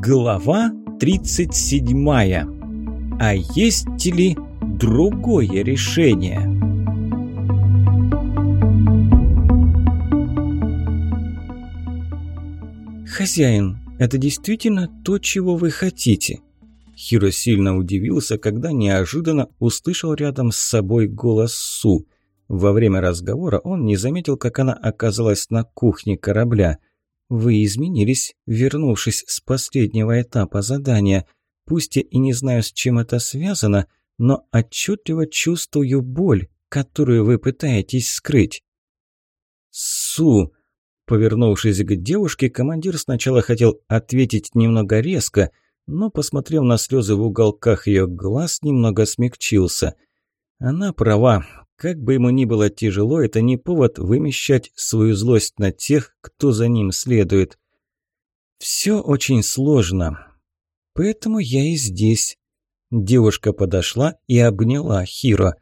Глава 37. А есть ли другое решение? «Хозяин, это действительно то, чего вы хотите?» Хиро сильно удивился, когда неожиданно услышал рядом с собой голос Су. Во время разговора он не заметил, как она оказалась на кухне корабля. Вы изменились, вернувшись с последнего этапа задания. Пусть я и не знаю, с чем это связано, но отчетливо чувствую боль, которую вы пытаетесь скрыть. Су! Повернувшись к девушке, командир сначала хотел ответить немного резко, но, посмотрев на слезы в уголках ее глаз, немного смягчился. Она права, как бы ему ни было тяжело, это не повод вымещать свою злость на тех, кто за ним следует. Все очень сложно. Поэтому я и здесь. Девушка подошла и обняла Хиро.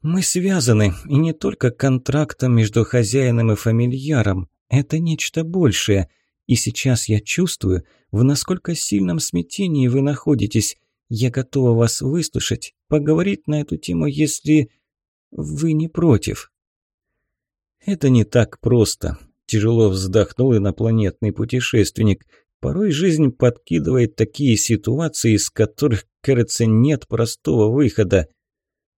Мы связаны, и не только контрактом между хозяином и фамильяром. Это нечто большее. И сейчас я чувствую, в насколько сильном смятении вы находитесь. Я готова вас выслушать, поговорить на эту тему, если... Вы не против?» «Это не так просто», – тяжело вздохнул инопланетный путешественник. «Порой жизнь подкидывает такие ситуации, из которых, кажется, нет простого выхода.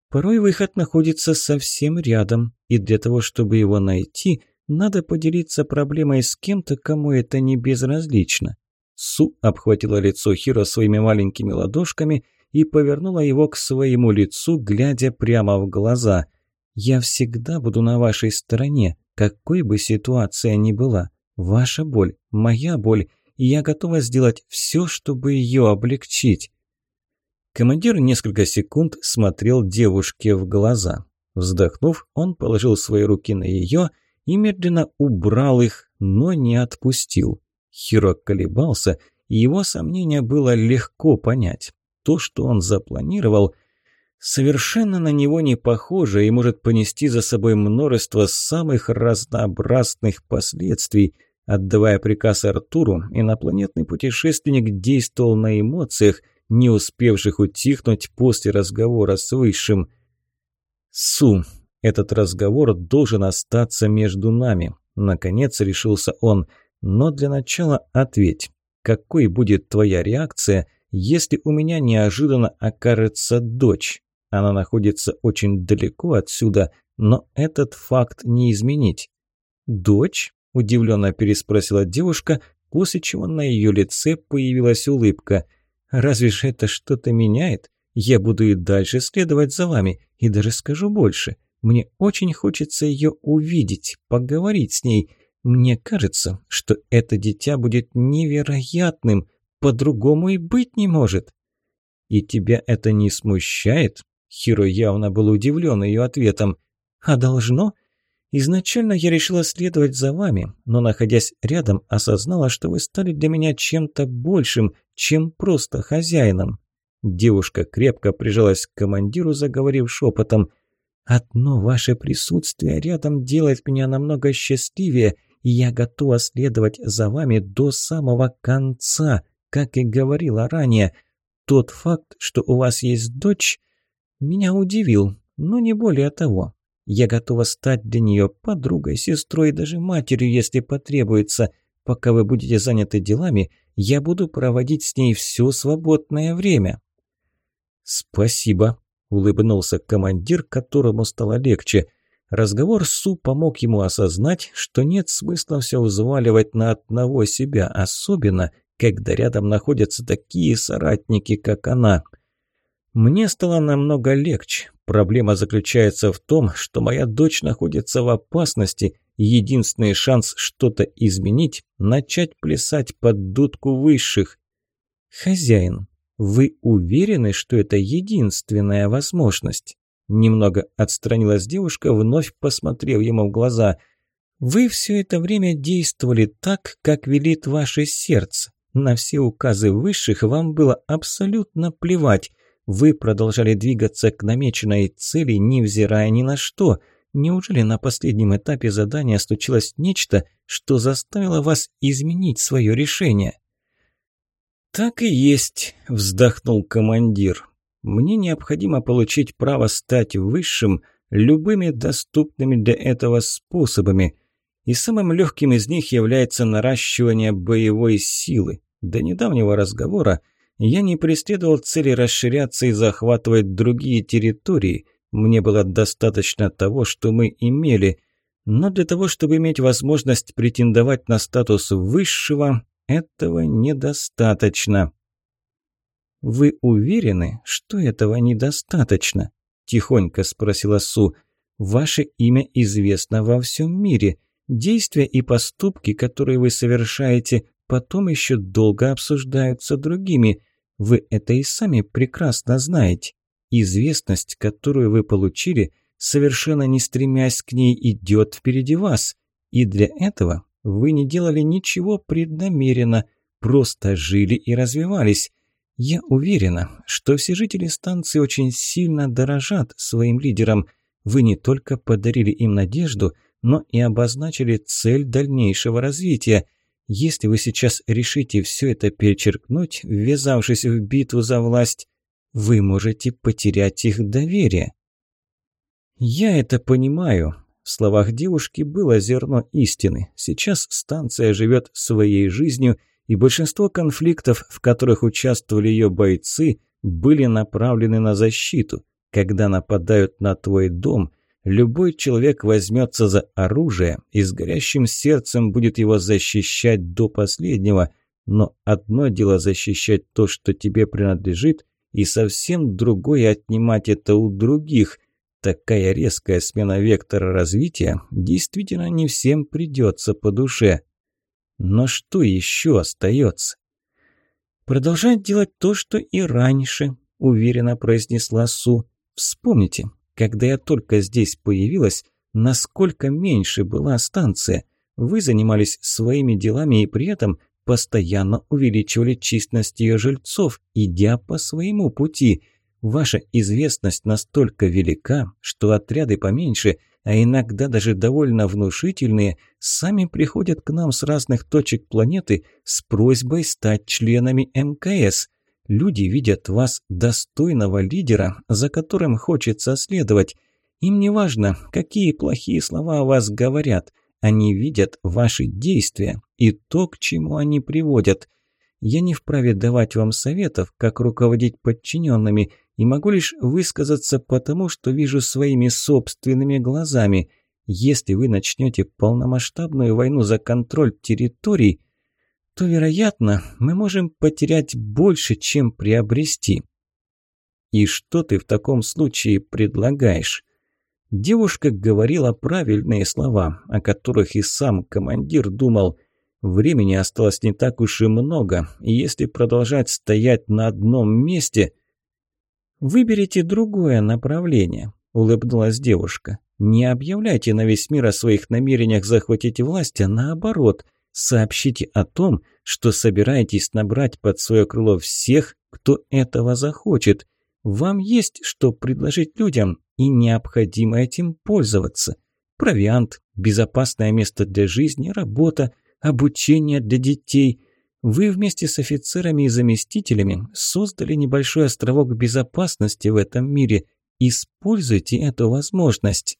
Порой выход находится совсем рядом, и для того, чтобы его найти, надо поделиться проблемой с кем-то, кому это не безразлично». Су обхватила лицо Хиро своими маленькими ладошками – и повернула его к своему лицу, глядя прямо в глаза. «Я всегда буду на вашей стороне, какой бы ситуация ни была. Ваша боль, моя боль, и я готова сделать все, чтобы ее облегчить». Командир несколько секунд смотрел девушке в глаза. Вздохнув, он положил свои руки на ее и медленно убрал их, но не отпустил. Хиро колебался, и его сомнения было легко понять то, что он запланировал, совершенно на него не похоже и может понести за собой множество самых разнообразных последствий. Отдавая приказ Артуру, инопланетный путешественник действовал на эмоциях, не успевших утихнуть после разговора с Высшим. «Су, этот разговор должен остаться между нами», – наконец решился он. «Но для начала ответь, какой будет твоя реакция – если у меня неожиданно окажется дочь. Она находится очень далеко отсюда, но этот факт не изменить. «Дочь?» – удивленно переспросила девушка, после чего на ее лице появилась улыбка. «Разве же это что-то меняет? Я буду и дальше следовать за вами, и даже скажу больше. Мне очень хочется ее увидеть, поговорить с ней. Мне кажется, что это дитя будет невероятным, по-другому и быть не может. И тебя это не смущает? Хиро явно был удивлен ее ответом. А должно? Изначально я решила следовать за вами, но, находясь рядом, осознала, что вы стали для меня чем-то большим, чем просто хозяином. Девушка крепко прижалась к командиру, заговорив шепотом. «Одно ваше присутствие рядом делает меня намного счастливее, и я готова следовать за вами до самого конца. Как и говорила ранее, тот факт, что у вас есть дочь, меня удивил, но не более того. Я готова стать для нее подругой, сестрой и даже матерью, если потребуется. Пока вы будете заняты делами, я буду проводить с ней все свободное время». «Спасибо», – улыбнулся командир, которому стало легче. Разговор с Су помог ему осознать, что нет смысла все взваливать на одного себя, особенно когда рядом находятся такие соратники, как она. Мне стало намного легче. Проблема заключается в том, что моя дочь находится в опасности, единственный шанс что-то изменить – начать плясать под дудку высших. «Хозяин, вы уверены, что это единственная возможность?» Немного отстранилась девушка, вновь посмотрев ему в глаза. «Вы все это время действовали так, как велит ваше сердце. На все указы высших вам было абсолютно плевать. Вы продолжали двигаться к намеченной цели, невзирая ни на что. Неужели на последнем этапе задания случилось нечто, что заставило вас изменить свое решение? «Так и есть», – вздохнул командир. «Мне необходимо получить право стать высшим любыми доступными для этого способами, и самым легким из них является наращивание боевой силы. До недавнего разговора я не преследовал цели расширяться и захватывать другие территории. Мне было достаточно того, что мы имели. Но для того, чтобы иметь возможность претендовать на статус высшего, этого недостаточно. «Вы уверены, что этого недостаточно?» – тихонько спросила Су. «Ваше имя известно во всем мире. Действия и поступки, которые вы совершаете, потом еще долго обсуждаются другими. Вы это и сами прекрасно знаете. Известность, которую вы получили, совершенно не стремясь к ней, идет впереди вас. И для этого вы не делали ничего преднамеренно, просто жили и развивались. Я уверена, что все жители станции очень сильно дорожат своим лидерам. Вы не только подарили им надежду, но и обозначили цель дальнейшего развития – если вы сейчас решите все это перечеркнуть, ввязавшись в битву за власть, вы можете потерять их доверие. Я это понимаю. В словах девушки было зерно истины. Сейчас станция живет своей жизнью, и большинство конфликтов, в которых участвовали ее бойцы, были направлены на защиту. Когда нападают на твой дом – Любой человек возьмется за оружие и с горящим сердцем будет его защищать до последнего. Но одно дело защищать то, что тебе принадлежит, и совсем другое отнимать это у других. Такая резкая смена вектора развития действительно не всем придется по душе. Но что еще остается? Продолжать делать то, что и раньше, уверенно произнесла Су. Вспомните, когда я только здесь появилась, насколько меньше была станция. Вы занимались своими делами и при этом постоянно увеличивали численность ее жильцов, идя по своему пути. Ваша известность настолько велика, что отряды поменьше, а иногда даже довольно внушительные, сами приходят к нам с разных точек планеты с просьбой стать членами МКС – Люди видят вас достойного лидера, за которым хочется следовать. Им не важно, какие плохие слова о вас говорят. Они видят ваши действия и то, к чему они приводят. Я не вправе давать вам советов, как руководить подчиненными, и могу лишь высказаться потому, что вижу своими собственными глазами. Если вы начнете полномасштабную войну за контроль территорий – то, вероятно, мы можем потерять больше, чем приобрести. И что ты в таком случае предлагаешь? Девушка говорила правильные слова, о которых и сам командир думал. Времени осталось не так уж и много, и если продолжать стоять на одном месте... «Выберите другое направление», – улыбнулась девушка. «Не объявляйте на весь мир о своих намерениях захватить власть, а наоборот – Сообщите о том, что собираетесь набрать под свое крыло всех, кто этого захочет. Вам есть что предложить людям, и необходимо этим пользоваться. Провиант, безопасное место для жизни, работа, обучение для детей. Вы вместе с офицерами и заместителями создали небольшой островок безопасности в этом мире. Используйте эту возможность.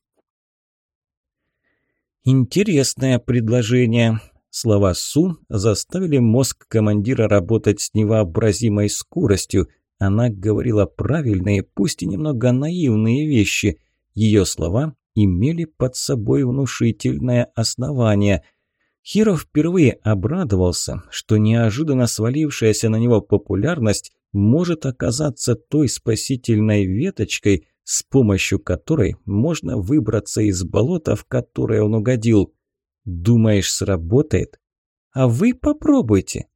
Интересное предложение. Слова Су заставили мозг командира работать с невообразимой скоростью. Она говорила правильные, пусть и немного наивные вещи. Ее слова имели под собой внушительное основание. Хиро впервые обрадовался, что неожиданно свалившаяся на него популярность может оказаться той спасительной веточкой, с помощью которой можно выбраться из болота, в которое он угодил. Думаешь, сработает? А вы попробуйте.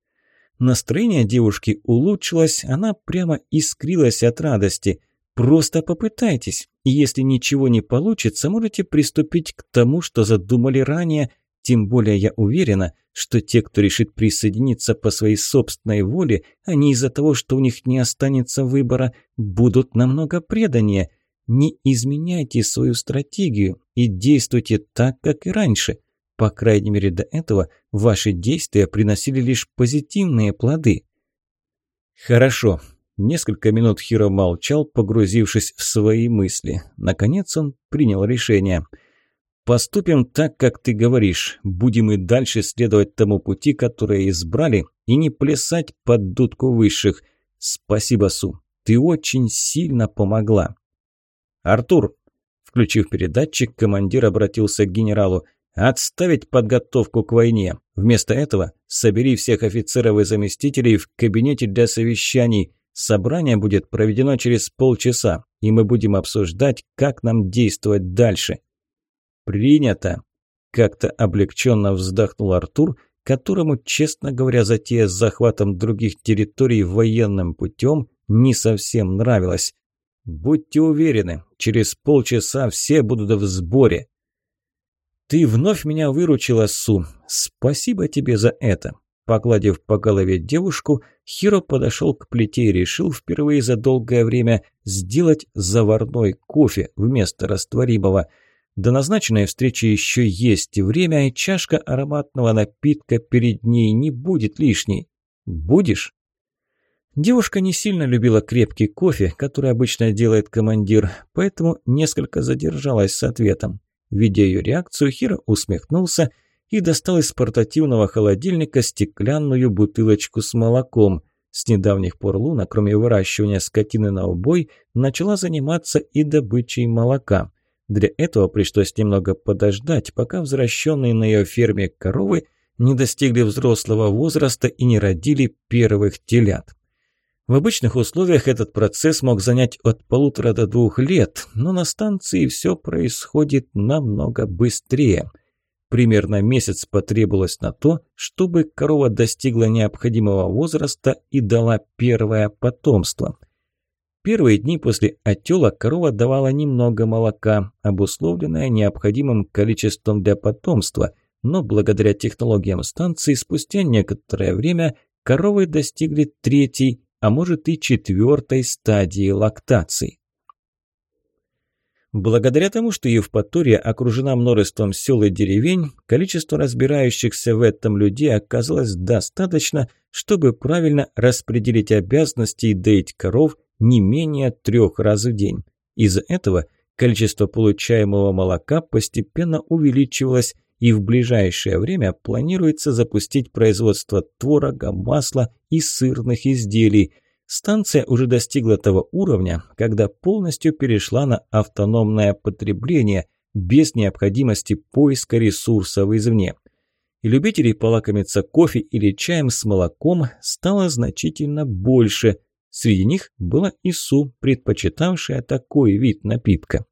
Настроение девушки улучшилось, она прямо искрилась от радости. Просто попытайтесь, и если ничего не получится, можете приступить к тому, что задумали ранее, тем более я уверена, что те, кто решит присоединиться по своей собственной воле, а не из-за того, что у них не останется выбора, будут намного преданнее. Не изменяйте свою стратегию и действуйте так, как и раньше. По крайней мере, до этого ваши действия приносили лишь позитивные плоды. «Хорошо». Несколько минут Хиро молчал, погрузившись в свои мысли. Наконец он принял решение. «Поступим так, как ты говоришь. Будем и дальше следовать тому пути, который избрали, и не плясать под дудку высших. Спасибо, Су. Ты очень сильно помогла». «Артур!» Включив передатчик, командир обратился к генералу. «Отставить подготовку к войне. Вместо этого собери всех офицеров и заместителей в кабинете для совещаний. Собрание будет проведено через полчаса, и мы будем обсуждать, как нам действовать дальше». «Принято!» Как-то облегченно вздохнул Артур, которому, честно говоря, затея с захватом других территорий военным путем не совсем нравилась. «Будьте уверены, через полчаса все будут в сборе». «Ты вновь меня выручила, Су. Спасибо тебе за это». Погладив по голове девушку, Хиро подошел к плите и решил впервые за долгое время сделать заварной кофе вместо растворимого. До назначенной встречи еще есть время, и чашка ароматного напитка перед ней не будет лишней. Будешь? Девушка не сильно любила крепкий кофе, который обычно делает командир, поэтому несколько задержалась с ответом. Видя ее реакцию, Хиро усмехнулся и достал из портативного холодильника стеклянную бутылочку с молоком. С недавних пор Луна, кроме выращивания скотины на убой, начала заниматься и добычей молока. Для этого пришлось немного подождать, пока возвращенные на ее ферме коровы не достигли взрослого возраста и не родили первых телят. В обычных условиях этот процесс мог занять от полутора до двух лет, но на станции все происходит намного быстрее. Примерно месяц потребовалось на то, чтобы корова достигла необходимого возраста и дала первое потомство. Первые дни после отела корова давала немного молока, обусловленное необходимым количеством для потомства, но благодаря технологиям станции спустя некоторое время коровы достигли третьей, а может и четвертой стадии лактации. Благодаря тому, что Евпатория окружена множеством сел и деревень, количество разбирающихся в этом людей оказалось достаточно, чтобы правильно распределить обязанности и доить коров не менее трех раз в день. Из-за этого количество получаемого молока постепенно увеличивалось, и в ближайшее время планируется запустить производство творога, масла и сырных изделий. Станция уже достигла того уровня, когда полностью перешла на автономное потребление без необходимости поиска ресурсов извне. И любителей полакомиться кофе или чаем с молоком стало значительно больше. Среди них была и Су, предпочитавшая такой вид напитка.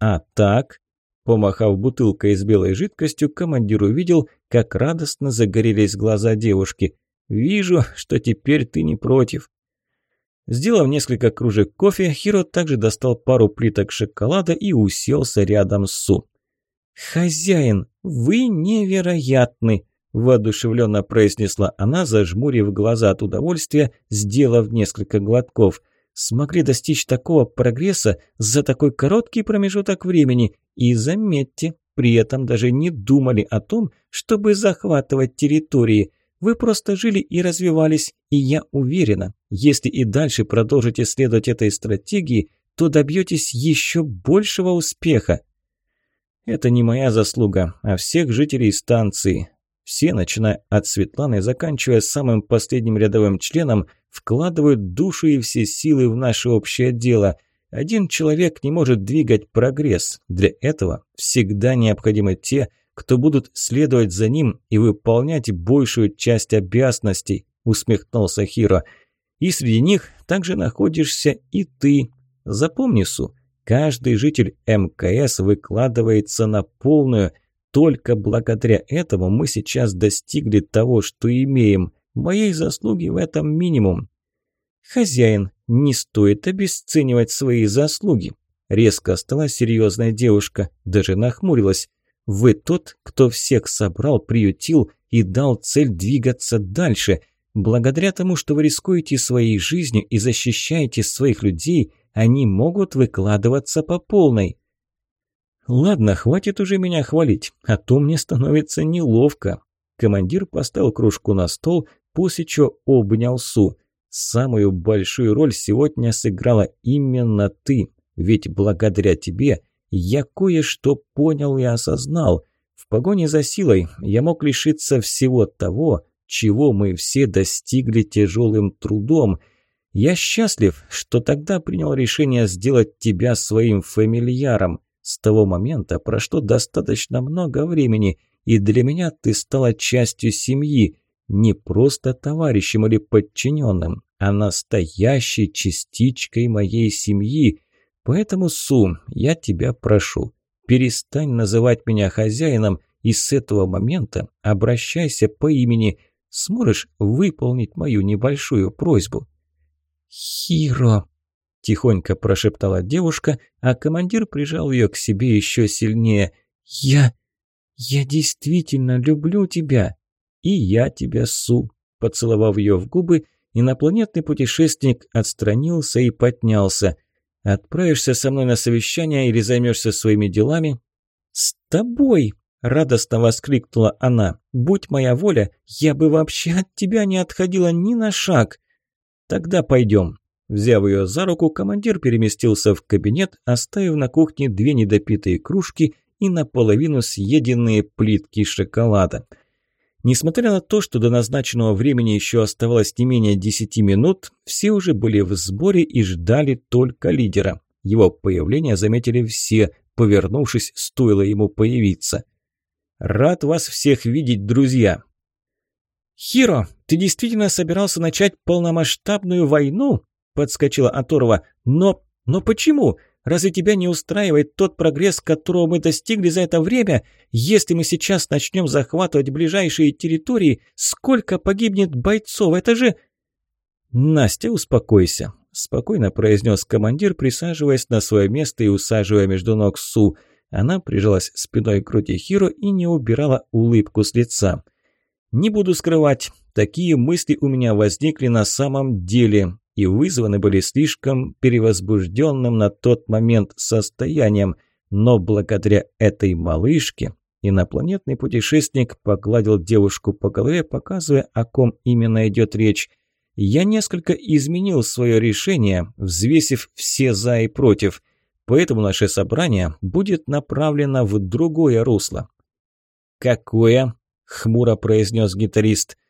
А так, Помахав бутылкой с белой жидкостью, командир увидел, как радостно загорелись глаза девушки. «Вижу, что теперь ты не против». Сделав несколько кружек кофе, Хиро также достал пару плиток шоколада и уселся рядом с Су. «Хозяин, вы невероятны!» – воодушевленно произнесла она, зажмурив глаза от удовольствия, сделав несколько глотков – смогли достичь такого прогресса за такой короткий промежуток времени. И заметьте, при этом даже не думали о том, чтобы захватывать территории. Вы просто жили и развивались, и я уверена, если и дальше продолжите следовать этой стратегии, то добьетесь еще большего успеха. Это не моя заслуга, а всех жителей станции. Все, начиная от Светланы, заканчивая самым последним рядовым членом, вкладывают душу и все силы в наше общее дело. Один человек не может двигать прогресс. Для этого всегда необходимы те, кто будут следовать за ним и выполнять большую часть обязанностей, усмехнулся Хиро. И среди них также находишься и ты. Запомни, Су, каждый житель МКС выкладывается на полную – только благодаря этому мы сейчас достигли того, что имеем. Моей заслуги в этом минимум. Хозяин, не стоит обесценивать свои заслуги. Резко стала серьезная девушка, даже нахмурилась. Вы тот, кто всех собрал, приютил и дал цель двигаться дальше. Благодаря тому, что вы рискуете своей жизнью и защищаете своих людей, они могут выкладываться по полной. «Ладно, хватит уже меня хвалить, а то мне становится неловко». Командир поставил кружку на стол, после чего обнял Су. Самую большую роль сегодня сыграла именно ты, ведь благодаря тебе я кое-что понял и осознал. В погоне за силой я мог лишиться всего того, чего мы все достигли тяжелым трудом. Я счастлив, что тогда принял решение сделать тебя своим фамильяром. С того момента прошло достаточно много времени, и для меня ты стала частью семьи, не просто товарищем или подчиненным, а настоящей частичкой моей семьи. Поэтому, Су, я тебя прошу, перестань называть меня хозяином и с этого момента обращайся по имени. Сможешь выполнить мою небольшую просьбу?» «Хиро!» – тихонько прошептала девушка, а командир прижал ее к себе еще сильнее. «Я... я действительно люблю тебя!» «И я тебя, Су!» Поцеловав ее в губы, инопланетный путешественник отстранился и поднялся. «Отправишься со мной на совещание или займешься своими делами?» «С тобой!» – радостно воскликнула она. «Будь моя воля, я бы вообще от тебя не отходила ни на шаг!» «Тогда пойдем!» Взяв ее за руку, командир переместился в кабинет, оставив на кухне две недопитые кружки и наполовину съеденные плитки шоколада – Несмотря на то, что до назначенного времени еще оставалось не менее десяти минут, все уже были в сборе и ждали только лидера. Его появление заметили все, повернувшись, стоило ему появиться. «Рад вас всех видеть, друзья!» «Хиро, ты действительно собирался начать полномасштабную войну?» – подскочила Аторова. «Но... но почему? Разве тебя не устраивает тот прогресс, которого мы достигли за это время? Если мы сейчас начнем захватывать ближайшие территории, сколько погибнет бойцов? Это же...» «Настя, успокойся», – спокойно произнес командир, присаживаясь на свое место и усаживая между ног Су. Она прижалась спиной к груди Хиро и не убирала улыбку с лица. «Не буду скрывать, такие мысли у меня возникли на самом деле и вызваны были слишком перевозбужденным на тот момент состоянием. Но благодаря этой малышке инопланетный путешественник погладил девушку по голове, показывая, о ком именно идет речь. Я несколько изменил свое решение, взвесив все «за» и «против». Поэтому наше собрание будет направлено в другое русло. «Какое?» – хмуро произнес гитарист –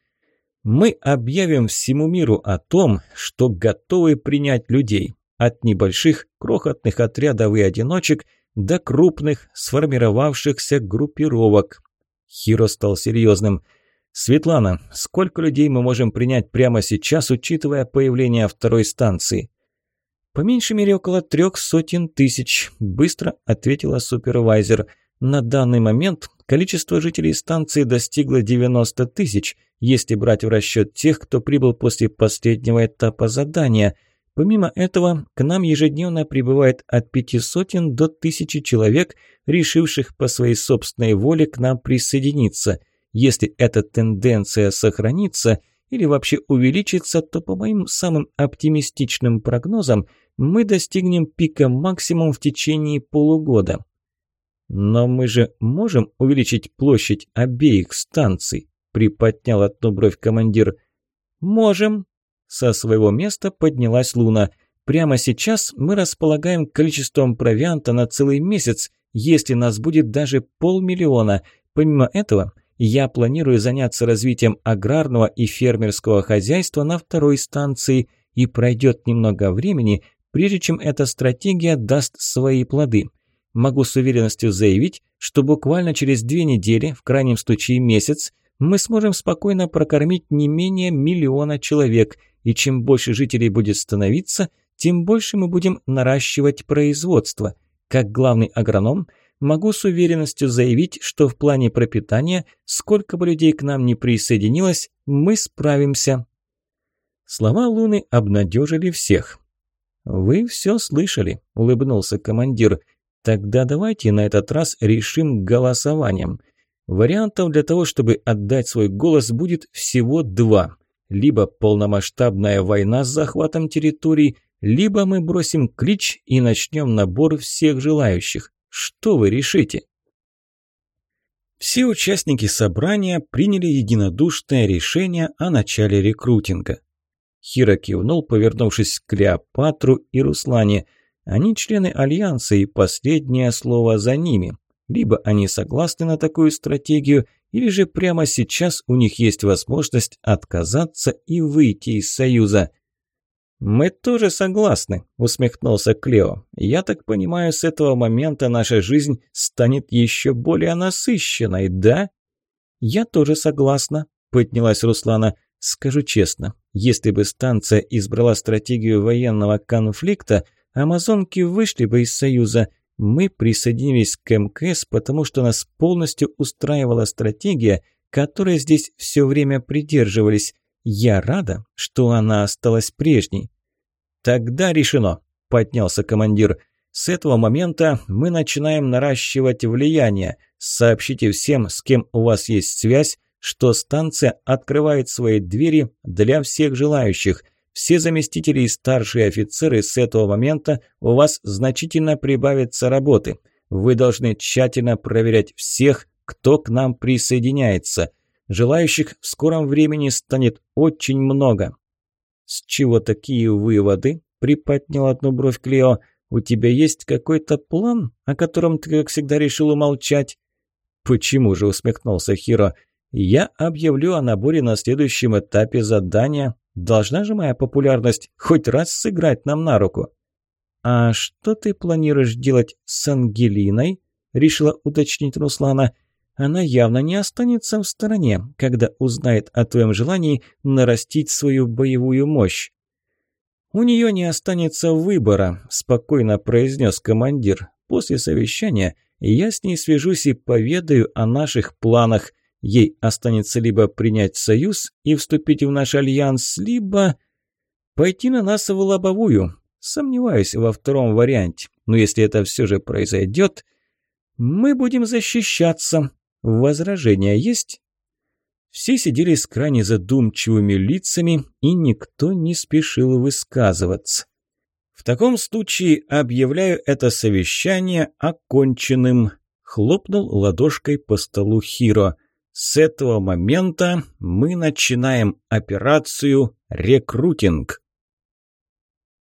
мы объявим всему миру о том, что готовы принять людей. От небольших, крохотных отрядов и одиночек до крупных, сформировавшихся группировок. Хиро стал серьезным. «Светлана, сколько людей мы можем принять прямо сейчас, учитывая появление второй станции?» «По меньшей мере около трех сотен тысяч», – быстро ответила супервайзер. «На данный момент количество жителей станции достигло 90 тысяч – если брать в расчет тех, кто прибыл после последнего этапа задания. Помимо этого, к нам ежедневно прибывает от пяти сотен до тысячи человек, решивших по своей собственной воле к нам присоединиться. Если эта тенденция сохранится или вообще увеличится, то по моим самым оптимистичным прогнозам мы достигнем пика максимум в течение полугода. Но мы же можем увеличить площадь обеих станций приподнял одну бровь командир. «Можем». Со своего места поднялась Луна. «Прямо сейчас мы располагаем количеством провианта на целый месяц, если нас будет даже полмиллиона. Помимо этого, я планирую заняться развитием аграрного и фермерского хозяйства на второй станции, и пройдет немного времени, прежде чем эта стратегия даст свои плоды. Могу с уверенностью заявить, что буквально через две недели, в крайнем случае месяц, мы сможем спокойно прокормить не менее миллиона человек, и чем больше жителей будет становиться, тем больше мы будем наращивать производство. Как главный агроном могу с уверенностью заявить, что в плане пропитания, сколько бы людей к нам не присоединилось, мы справимся. Слова Луны обнадежили всех. «Вы все слышали», – улыбнулся командир. «Тогда давайте на этот раз решим голосованием. Вариантов для того, чтобы отдать свой голос, будет всего два. Либо полномасштабная война с захватом территорий, либо мы бросим клич и начнем набор всех желающих. Что вы решите? Все участники собрания приняли единодушное решение о начале рекрутинга. Хиро кивнул, повернувшись к Клеопатру и Руслане. Они члены Альянса, и последнее слово за ними. Либо они согласны на такую стратегию, или же прямо сейчас у них есть возможность отказаться и выйти из Союза. «Мы тоже согласны», – усмехнулся Клео. «Я так понимаю, с этого момента наша жизнь станет еще более насыщенной, да?» «Я тоже согласна», – поднялась Руслана. «Скажу честно, если бы станция избрала стратегию военного конфликта, амазонки вышли бы из Союза. Мы присоединились к МКС, потому что нас полностью устраивала стратегия, которой здесь все время придерживались. Я рада, что она осталась прежней. Тогда решено, поднялся командир. С этого момента мы начинаем наращивать влияние. Сообщите всем, с кем у вас есть связь, что станция открывает свои двери для всех желающих. Все заместители и старшие офицеры с этого момента у вас значительно прибавятся работы. Вы должны тщательно проверять всех, кто к нам присоединяется. Желающих в скором времени станет очень много. С чего такие выводы? Приподнял одну бровь Клео. У тебя есть какой-то план, о котором ты, как всегда, решил умолчать? Почему же, усмехнулся Хиро. Я объявлю о наборе на следующем этапе задания. Должна же моя популярность хоть раз сыграть нам на руку. А что ты планируешь делать с Ангелиной? Решила уточнить Руслана. Она явно не останется в стороне, когда узнает о твоем желании нарастить свою боевую мощь. «У нее не останется выбора», – спокойно произнес командир. «После совещания я с ней свяжусь и поведаю о наших планах. Ей останется либо принять союз и вступить в наш альянс, либо пойти на нас в лобовую. Сомневаюсь во втором варианте, но если это все же произойдет, мы будем защищаться. Возражения есть?» Все сидели с крайне задумчивыми лицами, и никто не спешил высказываться. «В таком случае объявляю это совещание оконченным», – хлопнул ладошкой по столу Хиро. «С этого момента мы начинаем операцию «Рекрутинг».